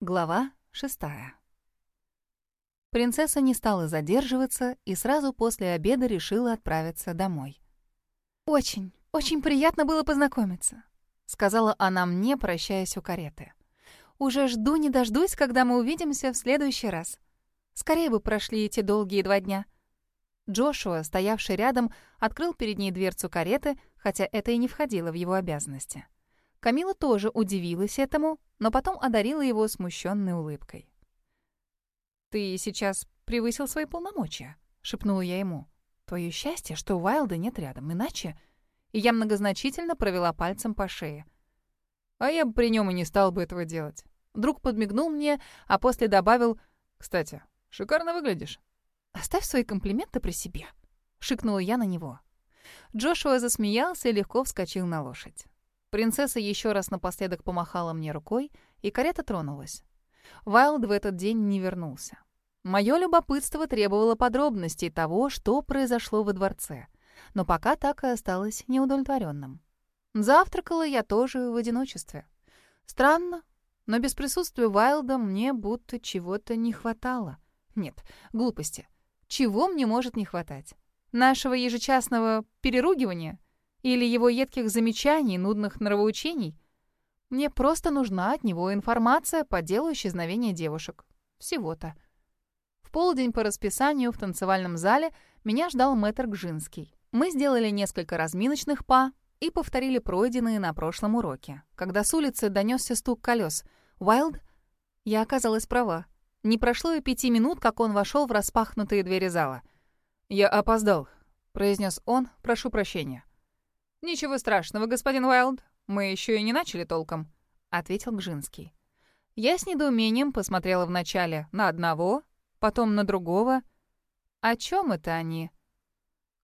Глава шестая. Принцесса не стала задерживаться и сразу после обеда решила отправиться домой. «Очень, очень приятно было познакомиться», — сказала она мне, прощаясь у кареты. «Уже жду не дождусь, когда мы увидимся в следующий раз. Скорее бы прошли эти долгие два дня». Джошуа, стоявший рядом, открыл перед ней дверцу кареты, хотя это и не входило в его обязанности. Камила тоже удивилась этому, но потом одарила его смущенной улыбкой. «Ты сейчас превысил свои полномочия», — шепнула я ему. «Твое счастье, что Уайлда нет рядом, иначе...» И я многозначительно провела пальцем по шее. «А я бы при нем и не стал бы этого делать». Друг подмигнул мне, а после добавил, «Кстати, шикарно выглядишь». «Оставь свои комплименты при себе», — шикнула я на него. Джошуа засмеялся и легко вскочил на лошадь. Принцесса еще раз напоследок помахала мне рукой, и карета тронулась. Вайлд в этот день не вернулся. Мое любопытство требовало подробностей того, что произошло во дворце, но пока так и осталось неудовлетворенным. Завтракала я тоже в одиночестве. Странно, но без присутствия Вайлда мне будто чего-то не хватало. Нет, глупости. Чего мне может не хватать? Нашего ежечасного переругивания — или его едких замечаний, нудных нравоучений? Мне просто нужна от него информация по делу исчезновения девушек. Всего-то. В полдень по расписанию в танцевальном зале меня ждал мэтр Гжинский. Мы сделали несколько разминочных па и повторили пройденные на прошлом уроке. Когда с улицы донесся стук колес. «Уайлд?» Я оказалась права. Не прошло и пяти минут, как он вошел в распахнутые двери зала. «Я опоздал», — произнес он, прошу прощения. «Ничего страшного, господин Уайлд. Мы еще и не начали толком», — ответил Гжинский. Я с недоумением посмотрела вначале на одного, потом на другого. «О чем это они?»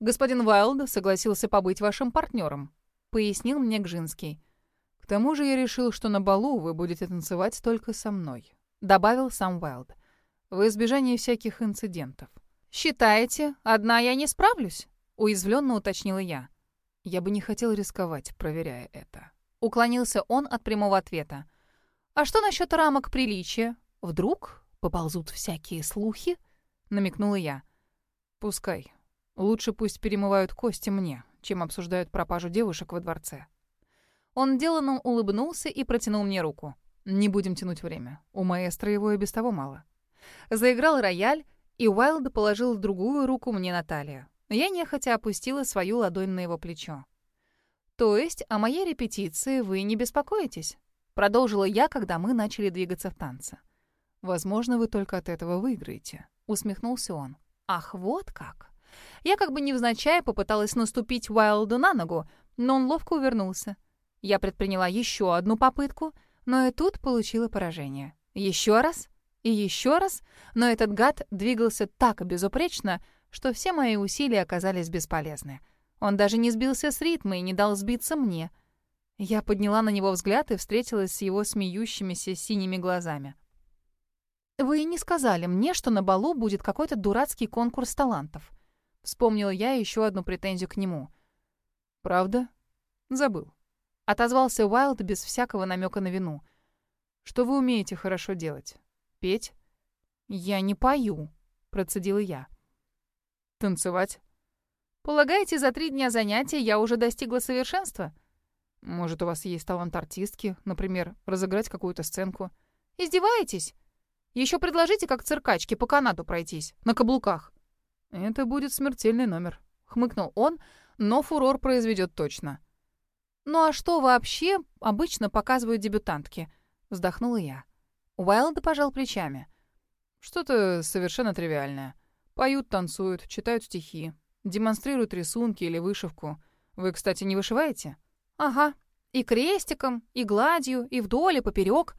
«Господин Уайлд согласился побыть вашим партнером», — пояснил мне Гжинский. «К тому же я решил, что на балу вы будете танцевать только со мной», — добавил сам Уайлд. «В избежание всяких инцидентов». «Считаете, одна я не справлюсь?» — уязвленно уточнила я. Я бы не хотел рисковать, проверяя это. Уклонился он от прямого ответа. «А что насчет рамок приличия? Вдруг поползут всякие слухи?» Намекнула я. «Пускай. Лучше пусть перемывают кости мне, чем обсуждают пропажу девушек во дворце». Он деланно улыбнулся и протянул мне руку. «Не будем тянуть время. У маэстро его и без того мало». Заиграл рояль, и Уайлд положил другую руку мне на талию. Я нехотя опустила свою ладонь на его плечо. «То есть о моей репетиции вы не беспокоитесь?» Продолжила я, когда мы начали двигаться в танце. «Возможно, вы только от этого выиграете», — усмехнулся он. «Ах, вот как!» Я как бы невзначай попыталась наступить Уайлду на ногу, но он ловко увернулся. Я предприняла еще одну попытку, но и тут получила поражение. Еще раз и еще раз, но этот гад двигался так безупречно, что все мои усилия оказались бесполезны. Он даже не сбился с ритма и не дал сбиться мне. Я подняла на него взгляд и встретилась с его смеющимися синими глазами. «Вы не сказали мне, что на балу будет какой-то дурацкий конкурс талантов». Вспомнила я еще одну претензию к нему. «Правда? Забыл». Отозвался Уайлд без всякого намека на вину. «Что вы умеете хорошо делать? Петь?» «Я не пою», — процедила я. Танцевать? Полагаете, за три дня занятия я уже достигла совершенства? Может, у вас есть талант артистки, например, разыграть какую-то сценку? Издеваетесь? Еще предложите, как циркачки, по канату пройтись, на каблуках. Это будет смертельный номер, хмыкнул он, но фурор произведет точно. Ну а что вообще обычно показывают дебютантки? Вздохнула я. Уайлд пожал плечами. Что-то совершенно тривиальное. Поют, танцуют, читают стихи, демонстрируют рисунки или вышивку. Вы, кстати, не вышиваете? Ага. И крестиком, и гладью, и вдоль, и поперек.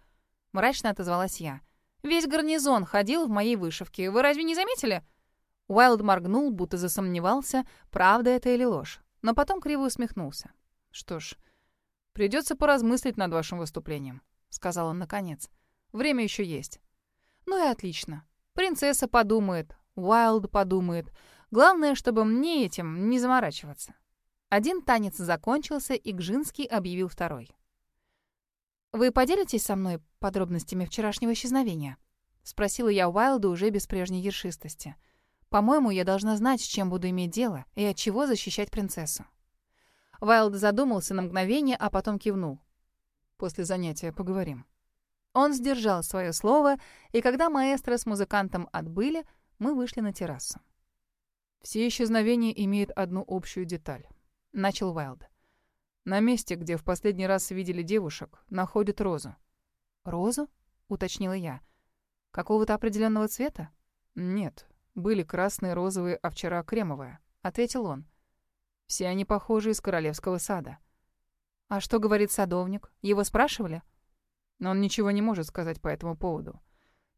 Мрачно отозвалась я. Весь гарнизон ходил в моей вышивке. Вы разве не заметили? Уайлд моргнул, будто засомневался, правда это или ложь. Но потом криво усмехнулся. Что ж, придется поразмыслить над вашим выступлением, сказал он наконец. Время еще есть. Ну и отлично. Принцесса подумает, Уайлд подумает. Главное, чтобы мне этим не заморачиваться. Один танец закончился, и Гжинский объявил второй. «Вы поделитесь со мной подробностями вчерашнего исчезновения?» — спросила я Уайлда уже без прежней ершистости. «По-моему, я должна знать, с чем буду иметь дело и от чего защищать принцессу». Уайлд задумался на мгновение, а потом кивнул. «После занятия поговорим». Он сдержал свое слово, и когда маэстро с музыкантом отбыли, мы вышли на террасу. «Все исчезновения имеют одну общую деталь», — начал Уайлд. На месте, где в последний раз видели девушек, находят розу. «Розу?» — уточнила я. «Какого-то определенного цвета?» «Нет, были красные, розовые, а вчера кремовая», — ответил он. «Все они похожи из королевского сада». «А что говорит садовник? Его спрашивали?» Но он ничего не может сказать по этому поводу.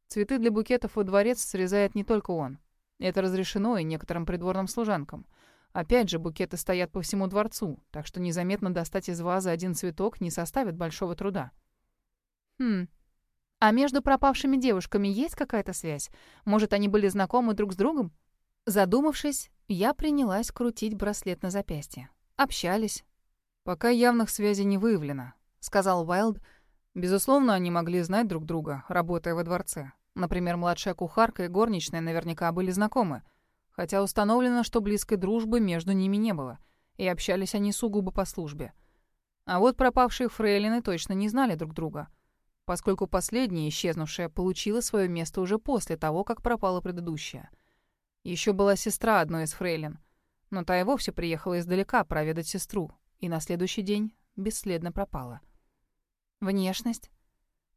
Цветы для букетов во дворец срезает не только он. Это разрешено и некоторым придворным служанкам — Опять же, букеты стоят по всему дворцу, так что незаметно достать из вазы один цветок не составит большого труда. Хм. А между пропавшими девушками есть какая-то связь? Может, они были знакомы друг с другом? Задумавшись, я принялась крутить браслет на запястье. Общались. «Пока явных связей не выявлено», — сказал Уайлд. «Безусловно, они могли знать друг друга, работая во дворце. Например, младшая кухарка и горничная наверняка были знакомы хотя установлено, что близкой дружбы между ними не было, и общались они сугубо по службе. А вот пропавшие фрейлины точно не знали друг друга, поскольку последняя, исчезнувшая, получила свое место уже после того, как пропала предыдущая. Еще была сестра одной из фрейлин, но та и вовсе приехала издалека проведать сестру, и на следующий день бесследно пропала. Внешность?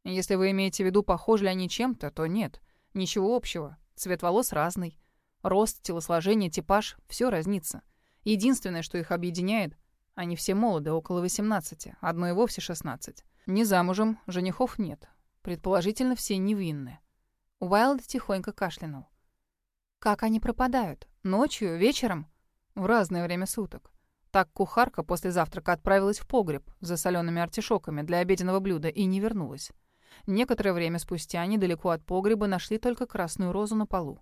Если вы имеете в виду, похожи ли они чем-то, то нет. Ничего общего. Цвет волос разный. Рост, телосложение, типаж — все разнится. Единственное, что их объединяет, они все молоды, около 18, одно и вовсе 16. Не замужем, женихов нет. Предположительно, все невинны. Уайлд тихонько кашлянул. «Как они пропадают? Ночью, вечером?» «В разное время суток. Так кухарка после завтрака отправилась в погреб за солеными артишоками для обеденного блюда и не вернулась. Некоторое время спустя недалеко от погреба нашли только красную розу на полу.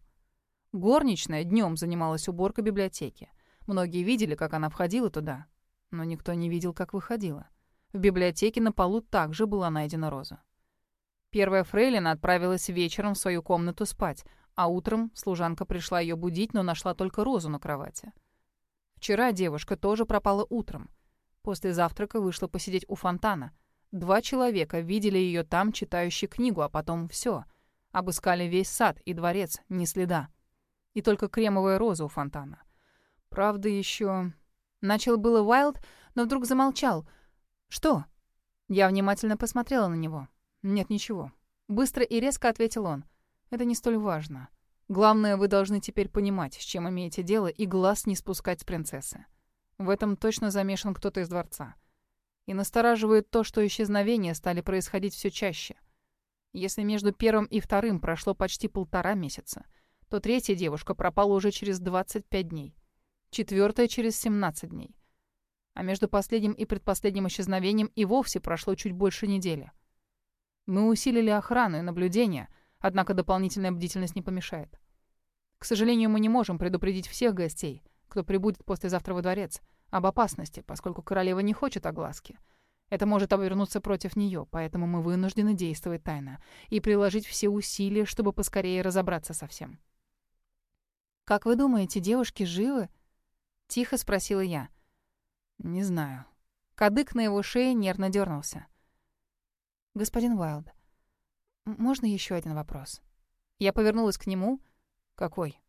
Горничная днем занималась уборкой библиотеки. Многие видели, как она входила туда, но никто не видел, как выходила. В библиотеке на полу также была найдена роза. Первая фрейлина отправилась вечером в свою комнату спать, а утром служанка пришла ее будить, но нашла только розу на кровати. Вчера девушка тоже пропала утром. После завтрака вышла посидеть у фонтана. Два человека видели ее там, читающей книгу, а потом все. Обыскали весь сад и дворец, ни следа и только кремовая роза у фонтана. Правда, еще... Начал было Уайлд, но вдруг замолчал. «Что?» Я внимательно посмотрела на него. «Нет, ничего». Быстро и резко ответил он. «Это не столь важно. Главное, вы должны теперь понимать, с чем имеете дело, и глаз не спускать с принцессы. В этом точно замешан кто-то из дворца. И настораживает то, что исчезновения стали происходить все чаще. Если между первым и вторым прошло почти полтора месяца — то третья девушка пропала уже через 25 дней. Четвертая через 17 дней. А между последним и предпоследним исчезновением и вовсе прошло чуть больше недели. Мы усилили охрану и наблюдение, однако дополнительная бдительность не помешает. К сожалению, мы не можем предупредить всех гостей, кто прибудет послезавтра во дворец, об опасности, поскольку королева не хочет огласки. Это может обернуться против нее, поэтому мы вынуждены действовать тайно и приложить все усилия, чтобы поскорее разобраться со всем. «Как вы думаете, девушки живы?» — тихо спросила я. «Не знаю». Кадык на его шее нервно дернулся. «Господин Уайлд, можно еще один вопрос?» Я повернулась к нему. «Какой?»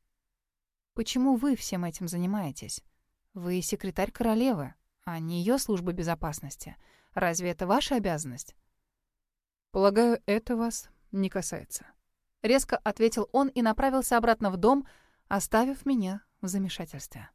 «Почему вы всем этим занимаетесь? Вы секретарь королевы, а не ее служба безопасности. Разве это ваша обязанность?» «Полагаю, это вас не касается». Резко ответил он и направился обратно в дом, оставив меня в замешательстве.